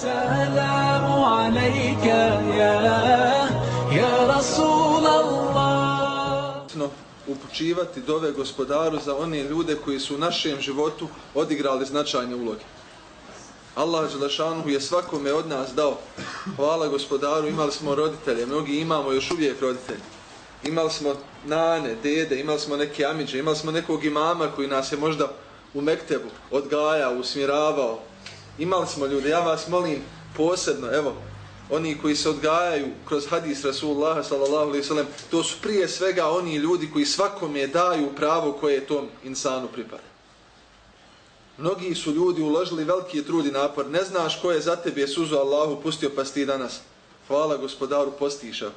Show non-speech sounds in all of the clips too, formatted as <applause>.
السلام عليك يا يا رسول الله upućivati dove gospodaru za one ljude koji su u našem životu odigrali značajne uloge. Allah Želešanuhu je svakome od nas dao. Hvala gospodaru, imali smo roditelje, mnogi imamo još uvijek roditelje. Imali smo nane, dede, imali smo neke amiđe, imali smo nekog imama koji nas je možda u Mektebu odgajao, usmjeravao. Imali smo ljude, ja vas molim posebno, evo, oni koji se odgajaju kroz hadis Rasulullah sallallahu alaihi sallam, to su prije svega oni ljudi koji svakome daju pravo koje tom insanu pripada. Mnogi su ljudi uložili veliki trud i napor. Ne znaš ko je za tebe suzu Allahu pustio pa sti danas. Hvala gospodaru postiša.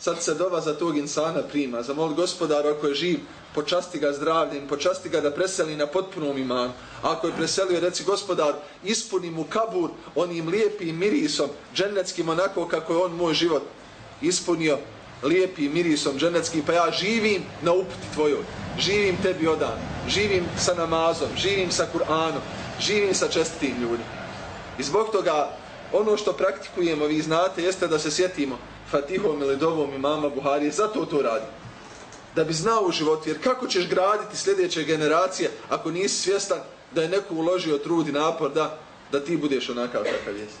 Sad se dova za tog insana prima. Zamol gospodara ako je živ, počasti ga zdravljem, počasti ga da preseli na potpunom imanu. Ako je preselio, reci gospodar, ispuni mu kabur onim lijepim mirisom, dženeckim onako kako je on moj život ispunio lijepim mirisom dženeckim, pa ja živim na uputi tvojoj. Živim tebi odan, živim sa namazom, živim sa Kur'anom, živim sa čestitim ljudima. I zbog toga, ono što praktikujemo, vi znate, jeste da se sjetimo Fatihom ili Dovom imama Buharije, zato to radi. da bi znao u životu. Jer kako ćeš graditi sljedeće generacije ako nisi svjestan da je neko uložio trud i napor da, da ti budeš onakav kakav jesi.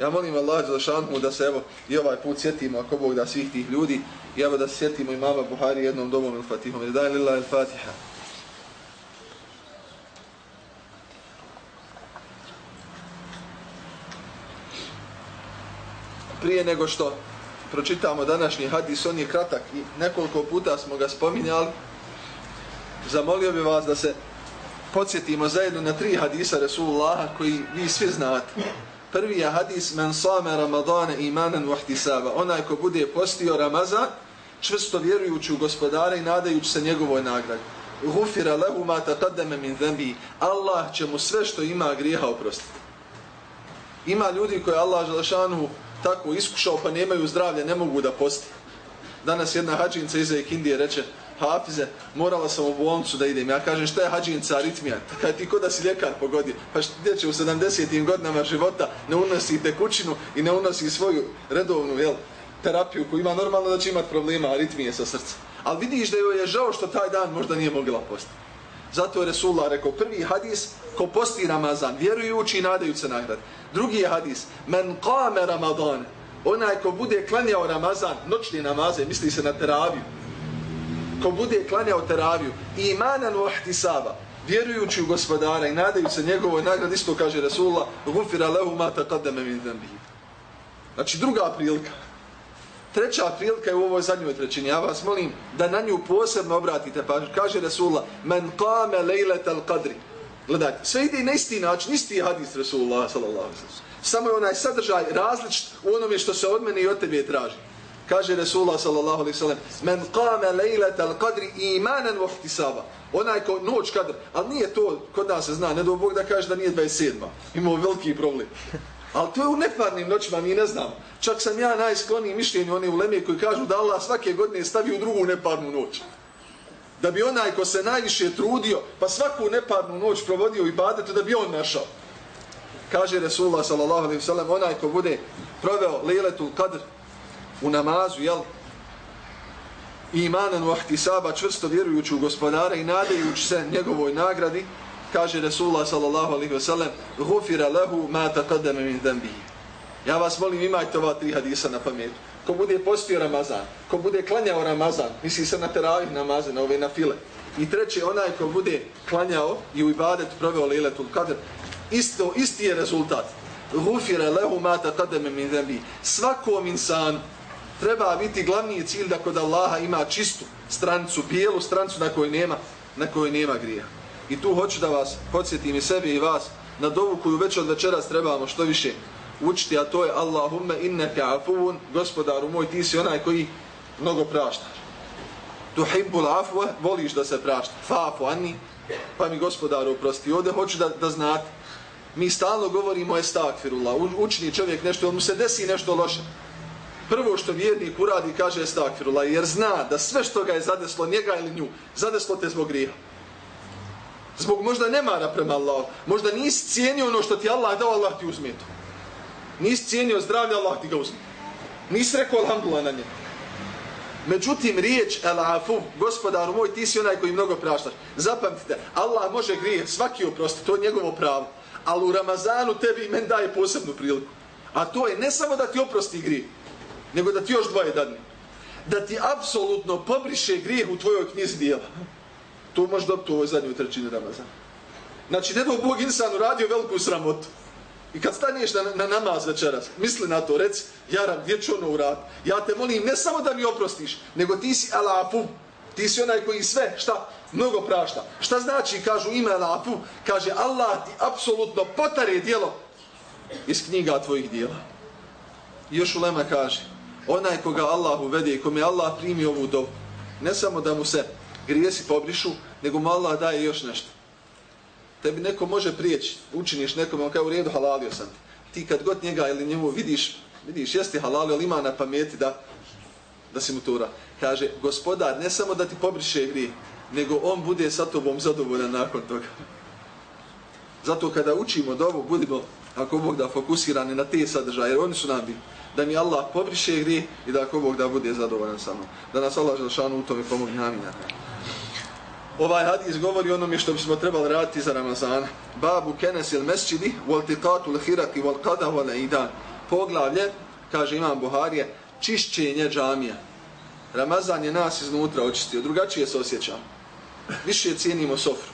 Ja molim Allah za šantmu da se evo i ovaj put sjetimo ako Bog da svih tih ljudi i evo da se sjetimo i mama Buhari jednom domom ili Fatihom. Daj lila il Fatiha. Prije nego što pročitamo današnji hadis, on je kratak i nekoliko puta smo ga spominjali. Zamolio bi vas da se podsjetimo zajedno na tri hadisa Resulullaha koji vi svi znate. Prvi je hadis men same Ramadane imanen vahtisaba. Onaj ko bude postio Ramazan, čvrsto vjerujući u gospodara i nadajući se njegovoj nagradi. Gufira lehu ma taqaddama min dhanbi. Allah će mu sve što ima grijeha oprostiti. Ima ljudi koji Allah Želešanu tako iskušao pa nemaju zdravlja, ne mogu da posti. Danas jedna hađinca iz Indije reče, Hafize, morala sam u bolnicu da idem. Ja kažem, šta je hađinca aritmija? Kada ti ko da si ljekar pogodio? Pa što dječe u 70. godinama života ne unosi tekućinu i ne unosi svoju redovnu jel, terapiju koju ima normalno da će imati problema aritmije sa srcem. Ali vidiš da joj je žao što taj dan možda nije mogla postati. Zato je Resulullah rekao, prvi hadis, ko posti Ramazan, vjerujući i nadajući se nagrad. Drugi je hadis, men kame Ramadan, onaj ko bude klanjao Ramazan, noćni namaze, misli se na teraviju, ko bude klanjao teraviju, imanan u ahtisaba, vjerujući u gospodara i nadajući se njegovoj nagrad, isto kaže Resulullah, gufira lehu ma taqaddama min dhanbihi. Znači druga prilika. Treća prilika je u ovoj zadnjoj trećini. Ja vas molim da na nju posebno obratite. Pa kaže Resulullah, men qame lejlet al qadri. Gledajte, sve ide na isti način, isti hadis Resulullah sallallahu sallam. Samo je onaj sadržaj različit u onome što se od mene i od tebe traži. Kaže Resulullah sallallahu alaihi sallam, men qame lejlet al qadri imanan vohtisaba. Onaj ko noć kadr, ali nije to, kod nas se zna, ne do Bog da kaže da nije 27. Imao veliki problem. Ali to je u neparnim noćima, mi ne znamo. Čak sam ja najskloniji mišljenju one uleme koji kažu da Allah svake godine stavi u drugu neparnu noć. Da bi onaj ko se najviše trudio, pa svaku neparnu noć provodio i badetu, da bi on našao. Kaže Resulullah sallallahu alaihi onaj ko bude proveo lejletul kadr u namazu, jel? Imanan u ahtisaba, čvrsto vjerujući u gospodara i nadajući se njegovoj nagradi, kaže Resulullah sallallahu alaihi ve sellem gufira lehu ma taqaddama min dhanbihi ja vas molim imajte ova tri hadisa na pametu ko bude postio Ramazan ko bude klanjao Ramazan misli se na teravih namaze na ove na file. I treće onaj ko bude klanjao i u ibadet proveo lejletul kadr isto isti je rezultat. Gufira lehu ma taqaddama min dhanbihi svakom insanu treba biti glavni cilj da kod Allaha ima čistu strancu bijelu strancu na kojoj nema na kojoj nema grija I tu hoću da vas podsjetim i sebi i vas na dovu koju već od večeras trebamo što više učiti, a to je Allahumme inneke afuvun, gospodaru moj, ti si onaj koji mnogo praštaš. Tu hibbul voliš da se prašta. Fafu anni, pa mi gospodaru oprosti. Ovdje hoću da, da znate, mi stalno govorimo estakfirullah, učini čovjek nešto, mu se desi nešto loše. Prvo što vjernik uradi kaže estakfirullah, jer zna da sve što ga je zadeslo njega ili nju, zadeslo te zbog grija zbog možda nemara prema Allahu, možda nisi cijenio ono što ti Allah dao, Allah ti uzme to. Nisi cijenio zdravlje, Allah ti ga uzme. Nisi rekao alhamdulillah na njemu. Međutim, riječ el afu, gospodaru moj, ti si onaj koji mnogo praštaš. Zapamtite, Allah može grije, svaki oprosti, to je njegovo pravo. Ali u Ramazanu tebi men daje posebnu priliku. A to je ne samo da ti oprosti grije, nego da ti još dvoje dadne. Da ti apsolutno pobriše grijeh u tvojoj knjizi dijela. To može dobiti u ovoj zadnjoj trećini Ramazana. Znači, ne dao Bog insanu uradio veliku sramotu. I kad staneš na, na namaz večeras, misli na to, reci, Jaram, gdje ću ono urad? Ja te molim, ne samo da mi oprostiš, nego ti si alafu. Ti si onaj koji sve, šta? Mnogo prašta. Šta znači, kažu ime alafu? Kaže, Allah ti apsolutno potare dijelo iz knjiga tvojih dijela. I još Ulema kaže, onaj koga Allah uvede i kome Allah primi ovu dobu, ne samo da mu se grijesi pobrišu, nego mu Allah daje još nešto tebi neko može prijeći, učiniš nekome, on kao u redu halalio sam ti. Ti kad god njega ili njemu vidiš, vidiš jesti halalio, ali ima na pameti da, da si mu tura. Kaže, gospodar, ne samo da ti pobriše grije, nego on bude sa tobom zadovoljan nakon toga. Zato kada učimo dovu, budimo, ako Bog da fokusirani na te sadržaje, jer oni su nam bili, da mi Allah pobriše grije i da ako Bog da bude zadovoljan sa mnom. Da nas Allah želšanu u tome pomogne. Amin ovaj hadis govori onome što bismo trebali raditi za Ramazana. Babu kenes il mesčidi, voltikatu tiqatu l'hirati, wal qada, wal idan. Poglavlje, kaže imam Buharije, čišćenje džamija. Ramazan je nas iznutra očistio, drugačije se osjećam. Više cijenimo sofru.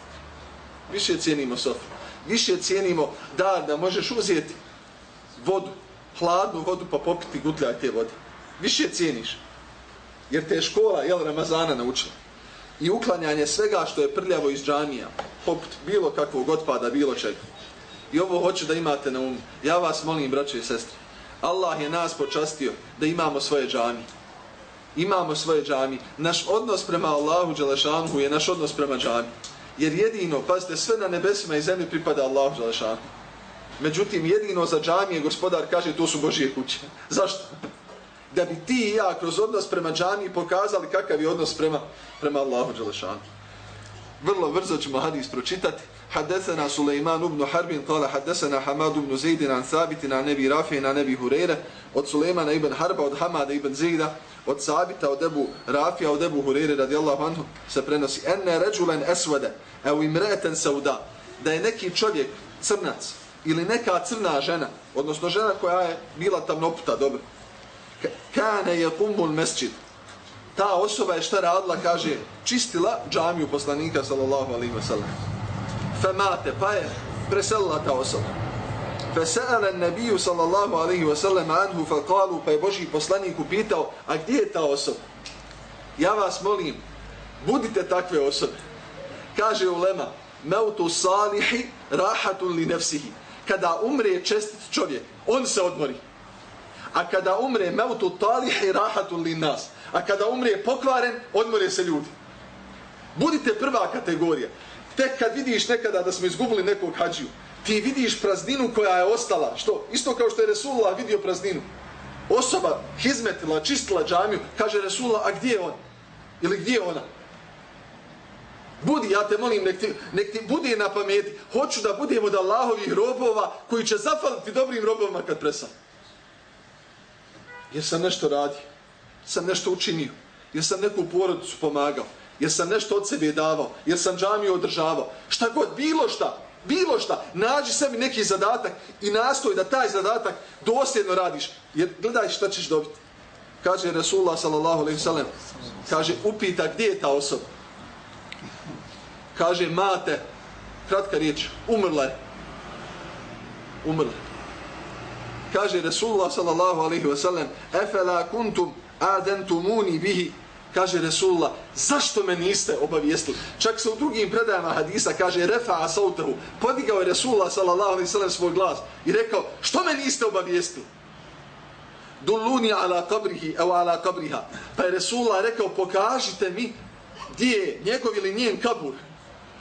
Više cijenimo sofru. Više cijenimo dar da možeš uzeti vodu, hladnu vodu pa popiti gutljaj te vode. Više cijeniš. Jer te je škola, jel, Ramazana naučila i uklanjanje svega što je prljavo iz džamija, poput bilo kakvog otpada, bilo čega. I ovo hoću da imate na umu. Ja vas molim, braće i sestre, Allah je nas počastio da imamo svoje džamije. Imamo svoje džamije. Naš odnos prema Allahu Đelešanhu je naš odnos prema džamiji. Jer jedino, pazite, sve na nebesima i zemlji pripada Allahu Đelešanhu. Međutim, jedino za džamije, gospodar kaže, to su Božije kuće. <laughs> Zašto? Da bi ti i ja kroz odnos prema džami pokazali kakav je odnos prema, prema Allahu Đelešanu. Vrlo brzo ćemo hadis pročitati. Hadesena Suleiman ibn Harbin, kala hadesena Hamad ibn Zaidin an Sabiti an nebi Rafi an nebi Hureyre, od Suleimana ibn Harba, od Hamada ibn Zaida, od Sabita, od Ebu Rafija, od Ebu Hureyre, radijallahu anhu, se prenosi. Enne ređulen esvede, evo imreten sauda, da je neki čovjek, crnac, ili neka crna žena, odnosno žena koja je bila tamnoputa, dobro, kane je kumbul mesčid. Ta osoba je šta radila, kaže, čistila džamiju poslanika, sallallahu alaihi wa sallam. Femate, pa je preselila ta osoba. Fesele nebiju, sallallahu alaihi wa sallam, anhu fakalu, pa je Boži poslanik upitao, a gdje je ta osoba? Ja vas molim, budite takve osobe. Kaže ulema, meutu salihi rahatun li nefsihi. Kada umre čestit čovjek, on se odmori. A kada umre mevtu talih i rahatun li nas. A kada umre pokvaren, odmore se ljudi. Budite prva kategorija. Tek kad vidiš nekada da smo izgubili nekog hađiju, ti vidiš prazninu koja je ostala. Što? Isto kao što je Resulullah vidio prazninu. Osoba hizmetila, čistila džamiju, kaže Resulullah, a gdje je on? Ili gdje je ona? Budi, ja te molim, nek ti, nek ti budi na pameti. Hoću da budemo od Allahovih robova koji će zafaliti dobrim robovima kad presam jer sam nešto radio, sam nešto učinio, jer sam neku porodicu pomagao, jer sam nešto od sebe davao, jer sam džamiju održavao, šta god, bilo šta, bilo šta, nađi sebi neki zadatak i nastoj da taj zadatak dosljedno radiš, jer gledaj šta ćeš dobiti. Kaže Rasulullah sallallahu alaihi sallam, kaže, upita gdje je ta osoba. Kaže, mate, kratka riječ, umrla je. Umrla je kaže Resulullah sallallahu alaihi wa sallam efela kuntum adentumuni bihi? Kaže Resulullah zašto me niste obavijestili? Čak se u drugim predajama hadisa kaže refa asautahu podigao je Resulullah sallallahu alaihi wa sallam svoj glas i rekao što me niste obavijestili? Dulluni ala kabrihi evo ala kabriha pa je Resulullah rekao pokažite mi gdje je njegov ili njen kabur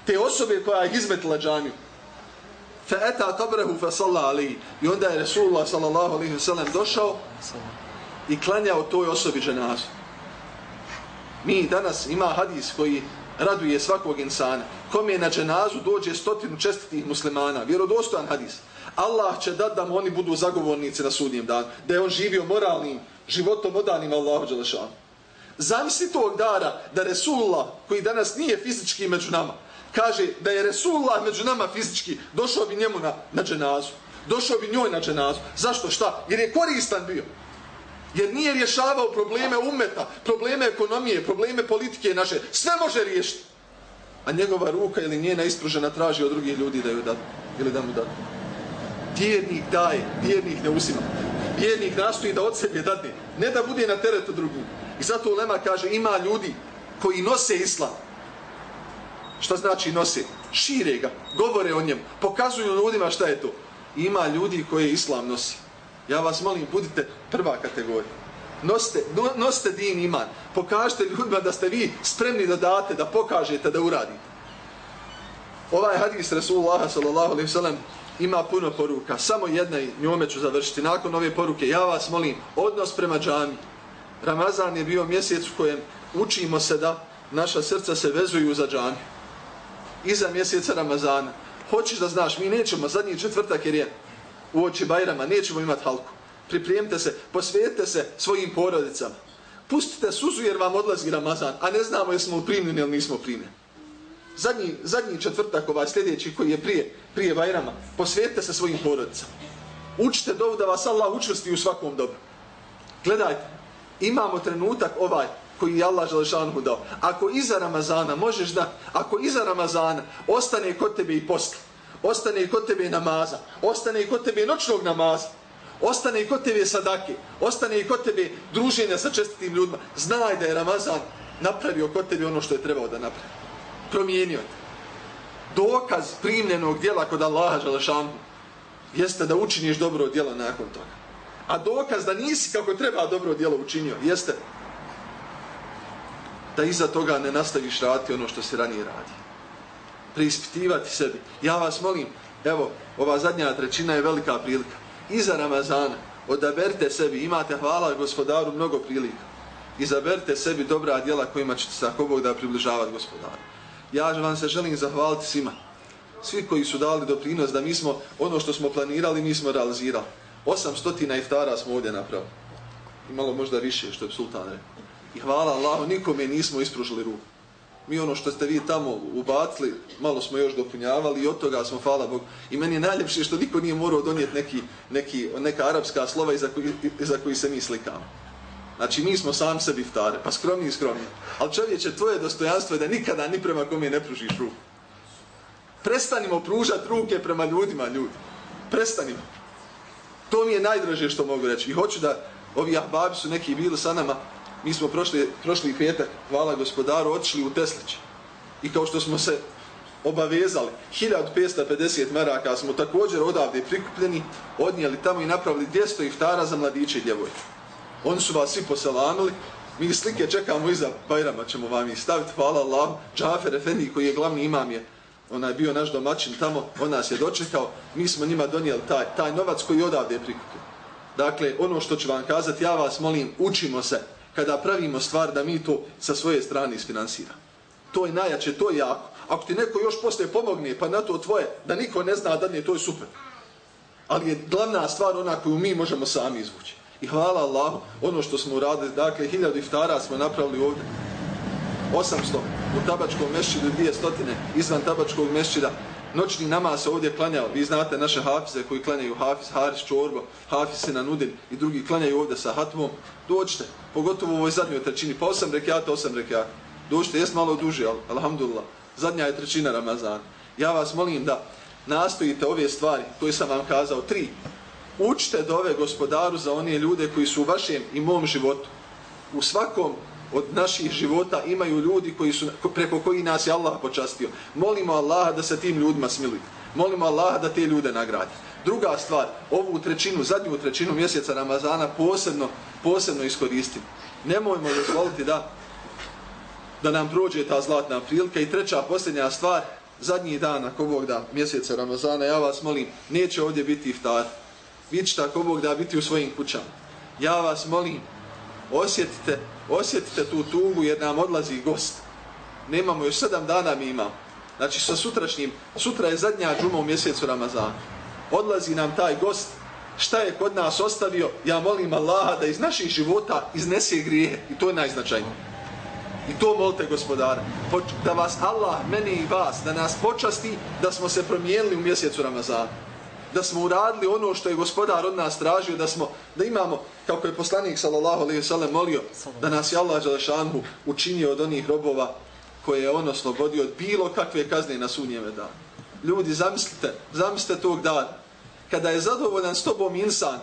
te osobe koja je izmetila džamiju fa ata qabrahu fa salla alayhi i onda je Resulullah sallallahu alaihi wasallam došao i klanjao toj osobi dženazu mi danas ima hadis koji raduje svakog insana. Kome na dženazu dođe stotinu čestitih muslimana. Vjerodostojan hadis. Allah će dat da oni budu zagovornici na sudnjem danu. Da je on živio moralnim životom odanim Allahu Đelešanu. Zamisli tog dara da Resulullah, koji danas nije fizički među nama, kaže da je Resulullah među nama fizički, došao bi njemu na, na dženazu. Došao bi njoj na dženazu. Zašto? Šta? Jer je koristan bio. Jer nije rješavao probleme umeta, probleme ekonomije, probleme politike naše. Sve može riješiti. A njegova ruka ili njena ispružena traži od drugih ljudi da ju da, ili da mu da. Vjernik daje, vjernik ne uzima. Vjernik nastoji da od sebe dadne, ne da bude na teretu drugim. I zato Lema kaže, ima ljudi koji nose islam. Šta znači nose? Šire ga, govore o njemu, pokazuju ljudima šta je to. Ima ljudi koje islam nosi. Ja vas molim, budite prva kategorija. Nosite, no, nosite din iman. Pokažite ljudima da ste vi spremni da date, da pokažete, da uradite. Ovaj hadis Rasulullah sallallahu alaihi sallam ima puno poruka. Samo jedna i njome ću završiti. Nakon ove poruke, ja vas molim, odnos prema džami. Ramazan je bio mjesec u kojem učimo se da naša srca se vezuju za džami. Iza mjeseca Ramazana. Hoćeš da znaš, mi nećemo zadnji četvrtak jer je u oči Bajrama, nećemo imati halku. Pripremite se, posvetite se svojim porodicama. Pustite suzu jer vam odlazi Ramazan, a ne znamo jesmo primljeni ili nismo primljeni. Zadnji, zadnji četvrtak ovaj sljedeći koji je prije, prije Bajrama, posvijetite se svojim porodicama. Učite dovu da vas Allah učvrsti u svakom dobu. Gledajte, imamo trenutak ovaj koji je Allah Želešanu dao. Ako iza Ramazana možeš da, ako iza Ramazana ostane kod tebe i post, ostane i kod tebe namaza, ostane i kod tebe noćnog namaza, ostane i kod tebe sadake, ostane i kod tebe druženja sa čestitim ljudima, znaj da je Ramazan napravio kod tebe ono što je trebao da napravi. Promijenio te. Dokaz primljenog dijela kod Allaha Želešanu jeste da učiniš dobro dijelo nakon toga. A dokaz da nisi kako treba dobro dijelo učinio jeste da iza toga ne nastaviš raditi ono što se ranije radi. Preispitivati sebi. Ja vas molim, evo, ova zadnja trećina je velika prilika. Iza Ramazana odaberite sebi, imate hvala gospodaru mnogo prilika. Izaberite sebi dobra djela kojima ćete se ako Bog da približavati gospodaru. Ja vam se želim zahvaliti svima. Svi koji su dali doprinos da mi smo ono što smo planirali, mi smo realizirali. 800 iftara smo ovdje napravili. Imalo možda više što je sultan rekao. I hvala Allahu, nikome nismo ispružili ruku. Mi ono što ste vi tamo ubacili, malo smo još dopunjavali i od toga smo, hvala Bog. I meni je najljepše što niko nije morao donijeti neki, neki, neka arapska slova iza koji, iza koji se mi slikamo. Znači, mi smo sam sebi vtare, pa skromni i skromni. Ali čovječe, tvoje dostojanstvo je da nikada ni prema kome ne pružiš ruku. Prestanimo pružati ruke prema ljudima, ljudi. Prestanimo. To mi je najdraže što mogu reći. I hoću da, ovi ahbabi su neki bili sa nama, mi smo prošli, prošli petak, hvala gospodaru, otišli u Teslić. I kao što smo se obavezali, 1550 meraka smo također odavde prikupljeni, odnijeli tamo i napravili 200 iftara za mladiće i djevojke. Oni su vas svi poselamili, mi slike čekamo iza Bajrama, ćemo vam i staviti, hvala Allah. Džafer Efendi koji je glavni imam je, ona je bio naš domaćin tamo, on nas je dočekao, mi smo njima donijeli taj, taj novac koji odavde prikupljen. Dakle, ono što ću vam kazati, ja vas molim, učimo se, kada pravimo stvar da mi to sa svoje strane isfinansira. To je najjače, to je jako. Ako ti neko još posle pomogne, pa na to tvoje, da niko ne zna da ne, to je super. Ali je glavna stvar ona koju mi možemo sami izvući. I hvala Allahu, ono što smo uradili, dakle, hiljadu iftara smo napravili ovdje. 800 u tabačkom mešćidu, 200 izvan tabačkog mešćida, noćni namaz ovdje klanjao. Vi znate naše hafize koji klanjaju hafiz, Haris Čorba, hafiz na Nudin i drugi klanjaju ovdje sa hatmom. Dođite, pogotovo u ovoj zadnjoj trećini, pa osam rekiata, osam rekiata. Dođite, jest malo duže, ali alhamdulillah, zadnja je trećina Ramazana. Ja vas molim da nastojite ove stvari koje sam vam kazao, tri. Učite dove gospodaru za one ljude koji su u vašem i mom životu. U svakom od naših života imaju ljudi koji su preko koji nas je Allah počastio. Molimo Allaha da se tim ljudima smili. Molimo Allaha da te ljude nagradi. Druga stvar, ovu trećinu, zadnju trećinu mjeseca Ramazana posebno, posebno iskoristimo. Nemojmo dozvoliti da da nam prođe ta zlatna prilika. I treća, posljednja stvar, zadnji dan, ako Bog da, mjeseca Ramazana, ja vas molim, neće ovdje biti iftar. Vi ćete, ako Bog da, biti u svojim kućama. Ja vas molim, osjetite, osjetite tu tugu jer nam odlazi gost. Nemamo još sedam dana mi imamo. Znači sa sutrašnjim, sutra je zadnja džuma u mjesecu Ramazana. odlazi nam taj gost, šta je kod nas ostavio, ja molim Allaha da iz naših života iznese grije i to je najznačajnije. I to molite gospodara, da vas Allah, meni i vas, da nas počasti da smo se promijenili u mjesecu Ramazana. Da smo uradili ono što je gospodar od nas tražio, da smo, da imamo, kako je poslanik sallallahu alaihi sallam molio, da nas je Allah Đalešanhu učinio od onih robova koje je on oslobodio od bilo kakve kazne na sunnjeve dana. Ljudi, zamislite, zamislite tog dana, kada je zadovoljan s tobom insan,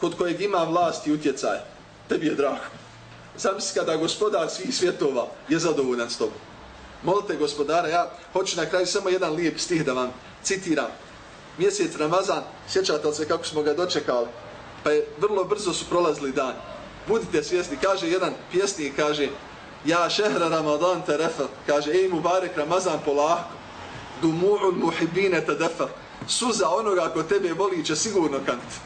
kod kojeg ima vlast i utjecaj, tebi je drago. Zamisli kada gospodar svih svjetova je zadovoljan s tobom. Molite gospodara, ja hoću na kraju samo jedan lijep stih da vam citiram. Mjesec Ramazan, sjećate li se kako smo ga dočekali? Pa je vrlo brzo su prolazili dan. Budite svjesni, kaže jedan pjesnik, kaže, ja šehra Ramadan te kaže, ej Mubarek Ramazan polahko, dumu'ul muhibine te suza onoga ko tebe voli će sigurno kanti.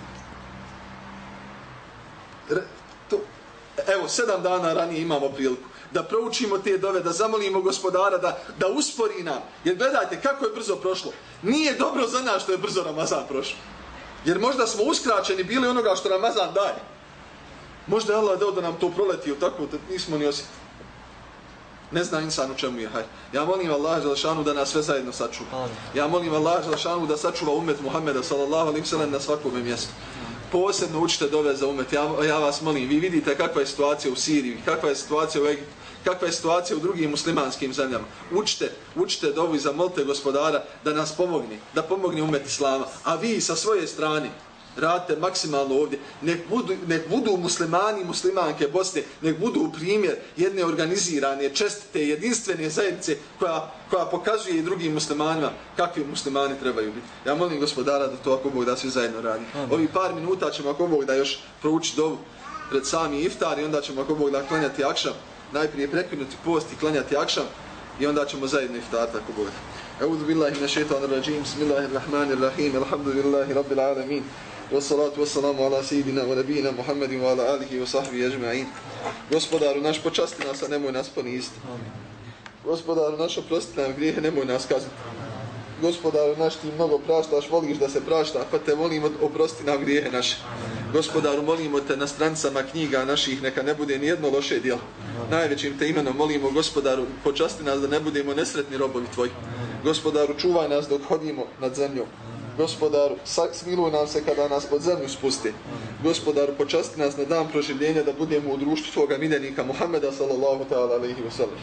Evo, sedam dana ranije imamo priliku da proučimo te dove, da zamolimo gospodara da, da uspori nam. Jer gledajte kako je brzo prošlo. Nije dobro za nas što je brzo Ramazan prošlo. Jer možda smo uskraćeni bili onoga što Ramazan daje. Možda je Allah dao da nam to proleti tako da nismo ni osjetili. Ne zna insan u čemu je. Hajde. Ja molim Allah Želešanu da nas sve zajedno sačuva. Ja molim Allah Želešanu da sačuva umet Muhammeda sallallahu alaihi sallam na svakom mjestu. Posebno učite dove za umet. Ja, ja vas molim, vi vidite kakva je situacija u Siriji, kakva je situacija u Egiptu, kakva je situacija u drugim muslimanskim zemljama. Učite, učite dovu i zamolite gospodara da nas pomogne, da pomogne umet Islama. A vi sa svoje strane, radite maksimalno ovdje, nek budu, nek budu muslimani i muslimanke Bosne, nek budu primjer jedne organizirane, čestite, jedinstvene zajednice koja, koja pokazuje i drugim muslimanima kakvi muslimani trebaju biti. Ja molim gospodara da to ako Bog da svi zajedno radi. Amen. Ovi par minuta ćemo ako Bog da još prouči dovu pred sami iftar i onda ćemo ako Bog da klanjati akšam, najprije prekinuti post i klanjati akšam i onda ćemo zajedno iftar ako Bog da. أعوذ بالله من الشيطان الرجيم بسم الله الرحمن الرحيم الحمد لله رب العالمين wassalatu wassalamu ala sejidina wa nabijina Muhammedin wa ala alihi wa sahbihi ajma'in. Gospodaru naš, počasti nas, a nemoj nas poniziti. Gospodaru naš, oprosti nam grijehe, nemoj nas kazniti. Gospodaru naš, ti mnogo praštaš, voliš da se prašta, pa te molimo, oprosti nam grijehe naše. Gospodaru, molimo te na strancama knjiga naših, neka ne bude ni jedno loše dijelo. Najvećim te imenom molimo, gospodaru, počasti nas da ne budemo nesretni robovi tvoji. Gospodaru, čuvaj nas dok hodimo nad zemljom. Gospodaru, smiluj nam se kada nas pod zemlju spusti. Gospodaru, počasti nas na dan proživljenja da budemo u društvu Tvoga miljenika Muhammeda sallallahu ta'ala alaihi wa sallam.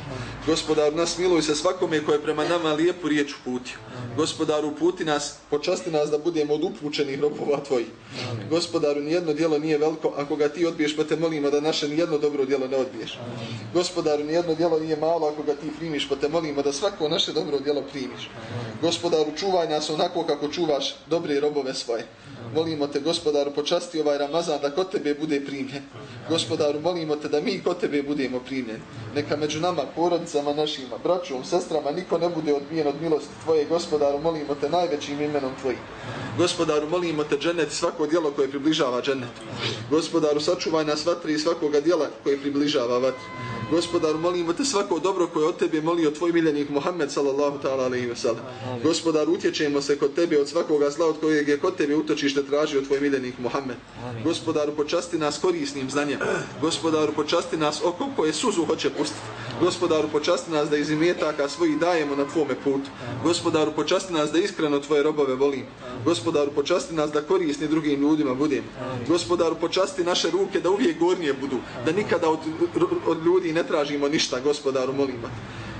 Gospodaru, nas smiluj se svakome koje prema nama lijepu riječ uputio. Gospodaru, uputi nas, počasti nas da budemo od upućenih robova Tvoji. Gospodaru, nijedno dijelo nije veliko, ako ga Ti odbiješ, pa te molimo da naše nijedno dobro dijelo ne odbiješ. Gospodaru, nijedno dijelo nije malo, ako ga Ti primiš, pa te molimo da svako naše dobro dijelo primiš. Gospodaru, čuvaj nas onako kako čuvaš čuvaš dobre robove svoje. Molimo te, gospodaru, počasti ovaj Ramazan da kod tebe bude primljen. Gospodaru, molimo te da mi kod tebe budemo primljeni. Neka među nama, porodicama našima, braćom, sestrama, niko ne bude odbijen od milosti tvoje. Gospodaru, molimo te najvećim imenom tvojim. Gospodaru, molimo te dženet svako djelo koje približava dženet. Gospodaru, sačuvaj nas vatri i svakoga djela koje približava vatri. Gospodaru, molimo te svako dobro koje od tebe molio tvoj miljenik Muhammed sallallahu ta'ala alaihi wa sallam. Gospodaru, utječemo se kod tebe od svakoga zla od kojeg je kod tebe utočište tražio tvoj miljenik Muhammed. Gospodaru, počasti nas korisnim znanjem. Gospodaru, počasti nas oko koje suzu hoće pustiti. Gospodaru, počasti nas da iz imetaka svojih dajemo na tvome putu. Gospodaru, počasti nas da iskreno tvoje robove volim. Gospodaru, počasti nas da korisni drugim ljudima budem. Gospodaru, počasti naše ruke da uvijek gornije budu. Da nikada od, od ljudi ne tražimo ništa, gospodaru, molimo.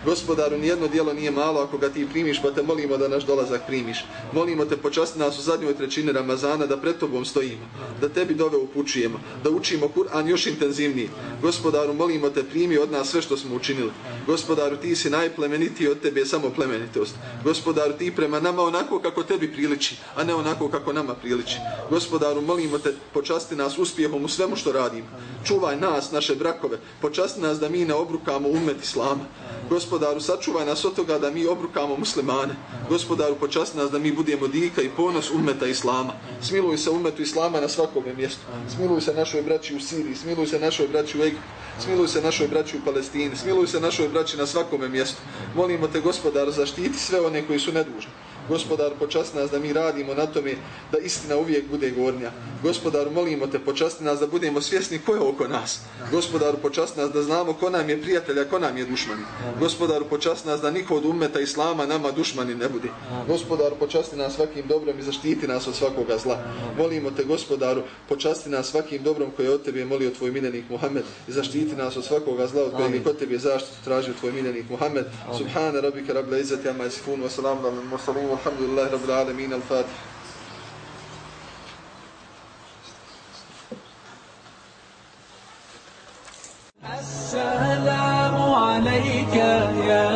Gospodaru, nijedno dijelo nije malo ako ga ti primiš, pa te molimo da naš dolazak primiš. Molimo te počasti nas u zadnjoj trećini Ramazana da pred tobom stojimo, da tebi dove upućujemo, da učimo Kur'an još intenzivniji. Gospodaru, molimo te primi od nas sve što smo učinili. Gospodaru, ti si najplemenitiji od tebe je samo plemenitost. Gospodaru, ti prema nama onako kako tebi priliči, a ne onako kako nama priliči. Gospodaru, molimo te počasti nas uspjehom u svemu što radimo. Čuvaj nas, naše brakove, počasti nas da mi ne obrukamo umet Islama. Gospodaru, sačuvaj nas od toga da mi obrukamo muslimane. Gospodaru, počasti nas da mi budemo dika i ponos umeta Islama. Smiluj se umetu Islama na svakom mjestu. Smiluj se našoj braći u Siriji, smiluj se našoj braći u Egiptu, smiluj se našoj braći u Palestini, smiluj se našoj braći na svakom mjestu. Molimo te, gospodaru, zaštiti sve one koji su nedužni. Gospodaru, počasti nas da mi radimo na tome da istina uvijek bude gornja. Gospodaru, molimo te, počasti nas da budemo svjesni ko je oko nas. Gospodaru, počasti nas da znamo ko nam je prijatelj, a ko nam je dušmani. Gospodaru, počasti nas da niko od ummeta Islama nama dušmani ne bude. Gospodaru, počasti nas svakim dobrom i zaštiti nas od svakoga zla. Molimo te, gospodaru, počasti nas svakim dobrom koje od tebe je molio tvoj miljenik Muhammed i zaštiti nas od svakoga zla od kojeg kod tebe zaštitu tražio tvoj miljenik Muhammed. Subhana rabbika rabbil izzati amma yasifun wa salamun alal mursalin والحمد لله رب العالمين. الفاتح. السلام عليك يا